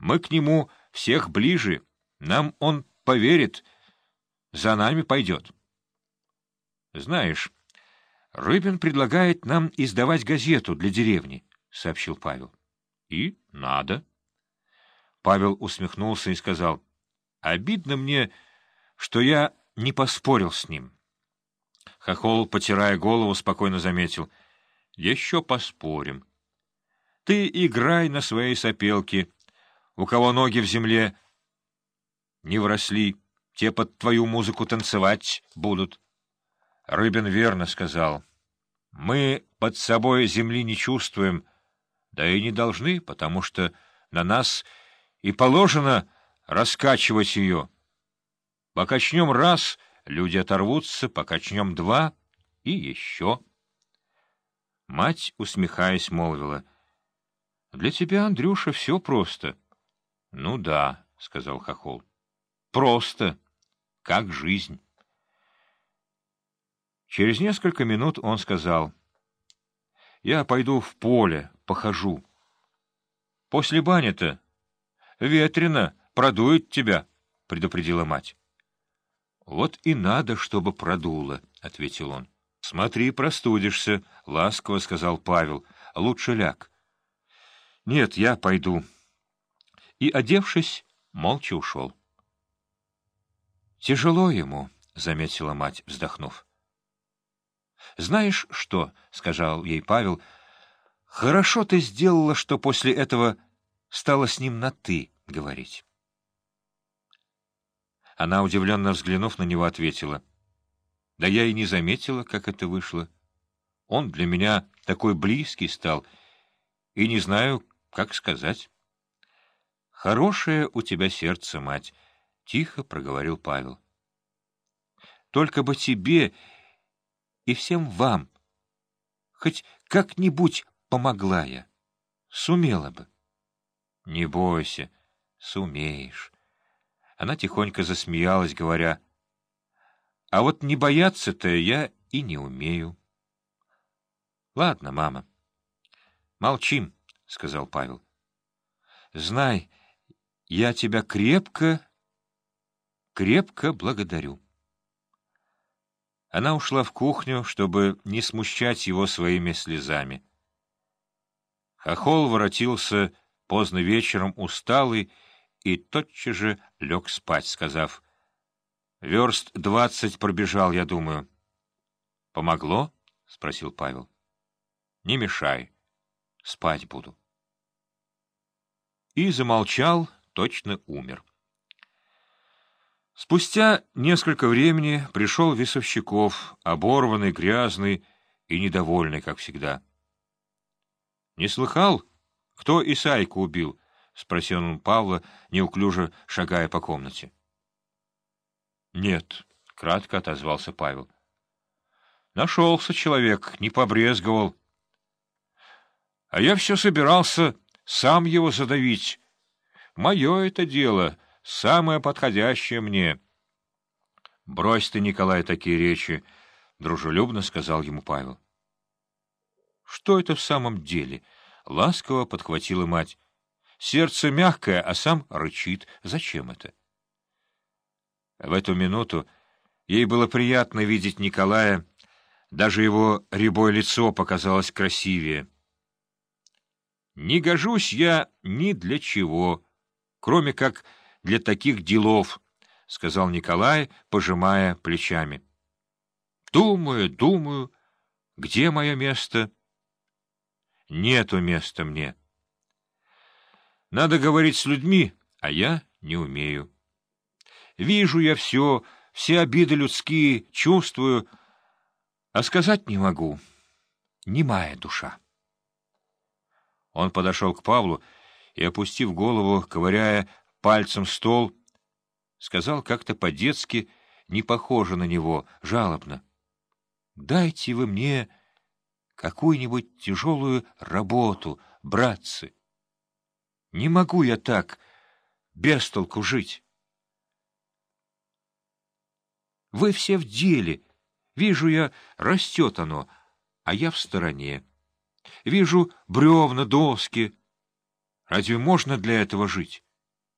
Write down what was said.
Мы к нему всех ближе, нам он поверит, за нами пойдет. Знаешь, Рыбин предлагает нам издавать газету для деревни, — сообщил Павел. — И надо. Павел усмехнулся и сказал, — обидно мне, что я не поспорил с ним. Хохол, потирая голову, спокойно заметил, — еще поспорим. Ты играй на своей сопелке, у кого ноги в земле не вросли, те под твою музыку танцевать будут. Рыбин верно сказал. Мы под собой земли не чувствуем, да и не должны, потому что на нас и положено раскачивать ее. Покачнем раз, люди оторвутся, покачнем два и еще. Мать, усмехаясь, молвила. — Для тебя, Андрюша, все просто. — Ну да, — сказал Хохол. — Просто, как жизнь. Через несколько минут он сказал, «Я пойду в поле, похожу. После бани-то ветрено, продует тебя», — предупредила мать. «Вот и надо, чтобы продуло», — ответил он. «Смотри, простудишься», — ласково сказал Павел. «Лучше ляг». «Нет, я пойду». И, одевшись, молча ушел. «Тяжело ему», — заметила мать, вздохнув. «Знаешь что?» — сказал ей Павел. «Хорошо ты сделала, что после этого стала с ним на «ты» говорить». Она, удивленно взглянув на него, ответила. «Да я и не заметила, как это вышло. Он для меня такой близкий стал, и не знаю, как сказать». «Хорошее у тебя сердце, мать», — тихо проговорил Павел. «Только бы тебе и всем вам. Хоть как-нибудь помогла я. Сумела бы. Не бойся, сумеешь. Она тихонько засмеялась, говоря, «А вот не бояться-то я и не умею». «Ладно, мама». «Молчим», — сказал Павел. «Знай, я тебя крепко, крепко благодарю». Она ушла в кухню, чтобы не смущать его своими слезами. Хохол воротился поздно вечером, усталый, и тотчас же лег спать, сказав, «Верст двадцать пробежал, я думаю». «Помогло?» — спросил Павел. «Не мешай. Спать буду». И замолчал, точно умер. Спустя несколько времени пришел Весовщиков, оборванный, грязный и недовольный, как всегда. — Не слыхал, кто Исайку убил? — спросил он Павла, неуклюже шагая по комнате. — Нет, — кратко отозвался Павел. — Нашелся человек, не побрезговал. А я все собирался сам его задавить. Мое это дело — самое подходящее мне. — Брось ты, Николай, такие речи, — дружелюбно сказал ему Павел. — Что это в самом деле? — ласково подхватила мать. — Сердце мягкое, а сам рычит. Зачем это? В эту минуту ей было приятно видеть Николая, даже его рябое лицо показалось красивее. «Не гожусь я ни для чего, кроме как для таких делов, — сказал Николай, пожимая плечами. — Думаю, думаю, где мое место? — Нету места мне. Надо говорить с людьми, а я не умею. Вижу я все, все обиды людские, чувствую, а сказать не могу. Немая душа. Он подошел к Павлу и, опустив голову, ковыряя пальцем стол, сказал как-то по-детски, не похоже на него, жалобно. — Дайте вы мне какую-нибудь тяжелую работу, братцы. Не могу я так без толку жить. Вы все в деле. Вижу я, растет оно, а я в стороне. Вижу бревна, доски. Разве можно для этого жить?